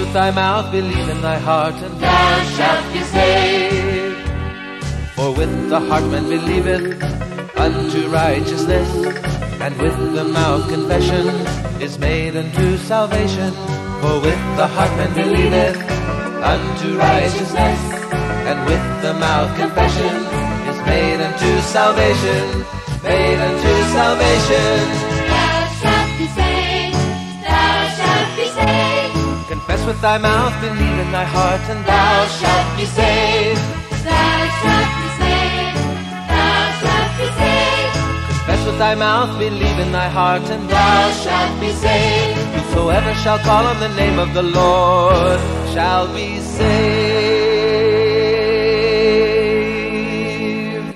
اس میں رنج سا ویشن سا میشن میں آپ بنایا ہار چند میں آپ بنا ہار چند سو ہے پہ شا مل نہیں بنگلو شاپی سے